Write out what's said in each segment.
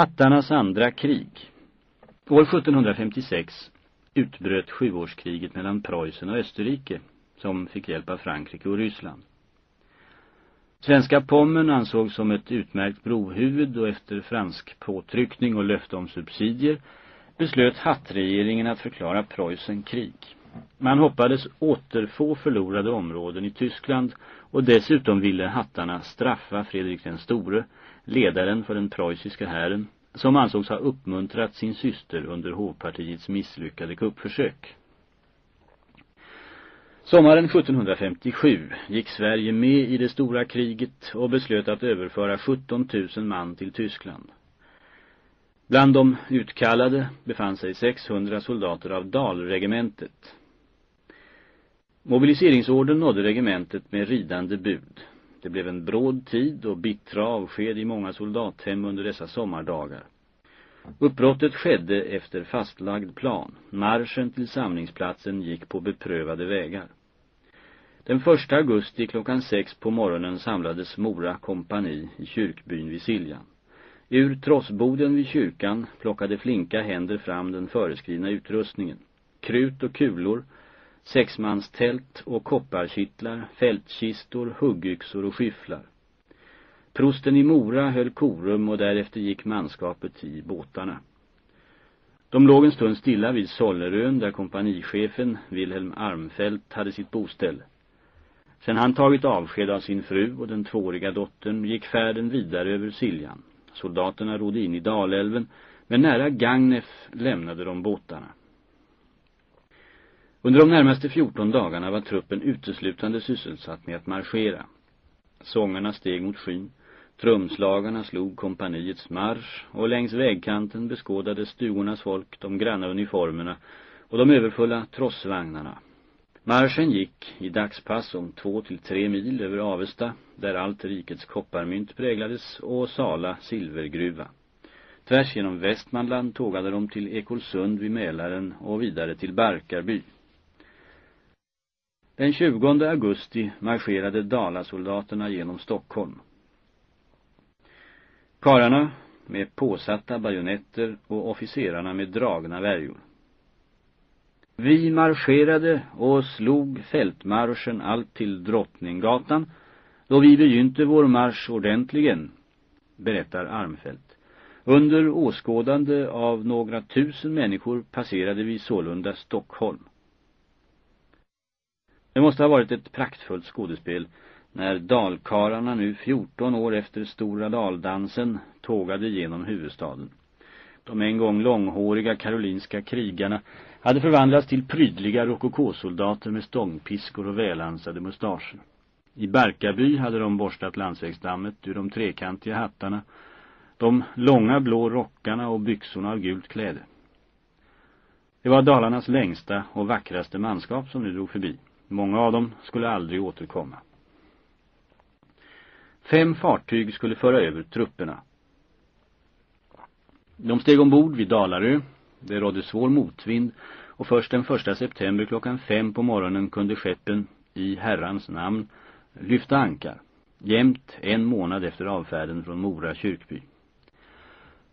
Hattarnas andra krig. År 1756 utbröt sjuårskriget mellan Preussen och Österrike som fick hjälp av Frankrike och Ryssland. Svenska Pommern ansågs som ett utmärkt brohuvud och efter fransk påtryckning och löfte om subsidier beslöt hattregeringen att förklara Preussen krig. Man hoppades återfå förlorade områden i Tyskland och dessutom ville hattarna straffa Fredrik den store, ledaren för den preussiska hären, som ansågs ha uppmuntrat sin syster under hovpartiets misslyckade kuppförsök. Sommaren 1757 gick Sverige med i det stora kriget och beslöt att överföra 17 000 man till Tyskland. Bland de utkallade befann sig 600 soldater av Dalregementet. Mobiliseringsorden nådde regementet med ridande bud. Det blev en bråd tid och bittra avsked i många soldathem under dessa sommardagar. Uppbrottet skedde efter fastlagd plan. Marschen till samlingsplatsen gick på beprövade vägar. Den första augusti klockan sex på morgonen samlades Mora kompani i kyrkbyn vid Siljan. Ur trossboden vid kyrkan plockade flinka händer fram den föreskrivna utrustningen. Krut och kulor, sexmanstält och kopparkittlar, fältkistor, huggyxor och skyfflar. Prosten i Mora höll korum och därefter gick manskapet i båtarna. De låg en stund stilla vid Sollerön där kompanichefen Wilhelm Armfelt hade sitt boställe. Sen han tagit avsked av sin fru och den tvååriga dottern gick färden vidare över Siljan. Soldaterna rodde in i Dalälven, men nära Gagnef lämnade de båtarna. Under de närmaste 14 dagarna var truppen uteslutande sysselsatt med att marschera. Sångarna steg mot skyn, trumslagarna slog kompaniets marsch och längs vägkanten beskådade stugornas folk de granna uniformerna och de överfulla trossvagnarna. Marschen gick i dagspass om två till tre mil över Avesta, där allt rikets kopparmynt präglades, och Sala silvergruva. Tvärs genom Västmanland tågade de till Ekolsund vid Mälaren och vidare till Barkarby. Den 20 augusti marscherade Dalasoldaterna genom Stockholm. Kararna med påsatta bajonetter och officerarna med dragna värjor. Vi marscherade och slog fältmarschen allt till Drottninggatan då vi begynte vår marsch ordentligen, berättar Armfelt. Under åskådande av några tusen människor passerade vi sålunda Stockholm. Det måste ha varit ett praktfullt skådespel när dalkararna nu 14 år efter Stora Daldansen tågade genom huvudstaden. De en gång långhåriga karolinska krigarna hade förvandlats till prydliga rokokosoldater med stångpiskor och välansade mustascher. I Barkarby hade de borstat landsvägsdammet ur de trekantiga hattarna, de långa blå rockarna och byxorna av gult kläde. Det var Dalarnas längsta och vackraste manskap som nu drog förbi. Många av dem skulle aldrig återkomma. Fem fartyg skulle föra över trupperna. De steg ombord vid Dalarö. Det rådde svår motvind och först den första september klockan fem på morgonen kunde skeppen i herrans namn lyfta ankar. Jämt en månad efter avfärden från Mora kyrkby.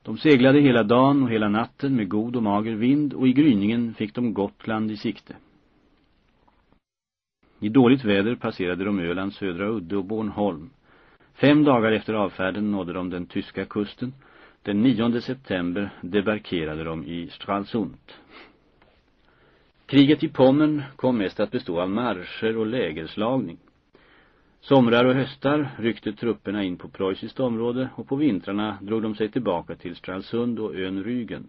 De seglade hela dagen och hela natten med god och mager vind och i gryningen fick de Gotland i sikte. I dåligt väder passerade de Ölands södra udde och Bornholm. Fem dagar efter avfärden nådde de den tyska kusten. Den 9 september debarkerade de i Stralsund. Kriget i Pommern kom mest att bestå av marscher och lägerslagning. Somrar och höstar ryckte trupperna in på preussiskt område och på vintrarna drog de sig tillbaka till Stralsund och ön Rygen.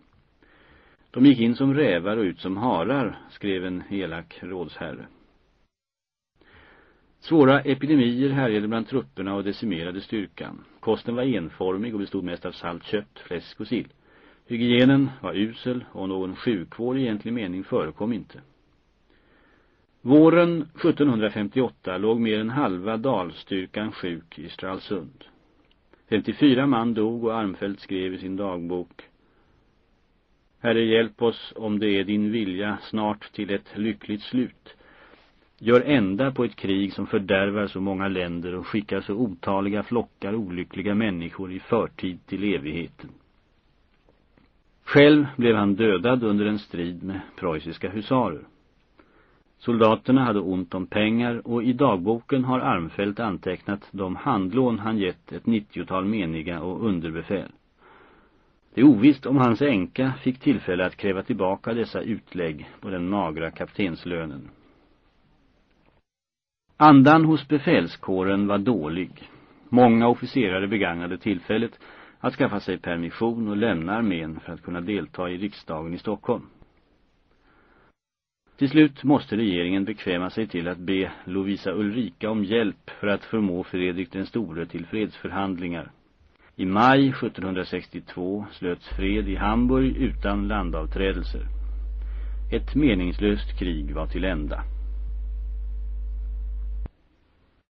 De gick in som rävar och ut som harar, skrev en elak rådsherre. Svåra epidemier härjade bland trupperna och decimerade styrkan. Kosten var enformig och bestod mest av salt kött, fläsk och sill. Hygienen var usel och någon sjukvård i egentlig mening förekom inte. Våren 1758 låg mer än halva dalstyrkan sjuk i Stralsund. 54 man dog och Armfelt skrev i sin dagbok Herre hjälp oss om det är din vilja snart till ett lyckligt slut. Gör ända på ett krig som fördärvar så många länder och skickar så otaliga flockar olyckliga människor i förtid till evigheten. Själv blev han dödad under en strid med preussiska husarer. Soldaterna hade ont om pengar och i dagboken har Armfelt antecknat de handlån han gett ett nittiotal meniga och underbefäl. Det är ovisst om hans änka fick tillfälle att kräva tillbaka dessa utlägg på den magra kaptenslönen. Andan hos befälskåren var dålig. Många officerare begagnade tillfället att skaffa sig permission och lämna armén för att kunna delta i riksdagen i Stockholm. Till slut måste regeringen bekväma sig till att be Lovisa Ulrika om hjälp för att förmå Fredrik den store till fredsförhandlingar. I maj 1762 slöts fred i Hamburg utan landavträdelser. Ett meningslöst krig var till ända.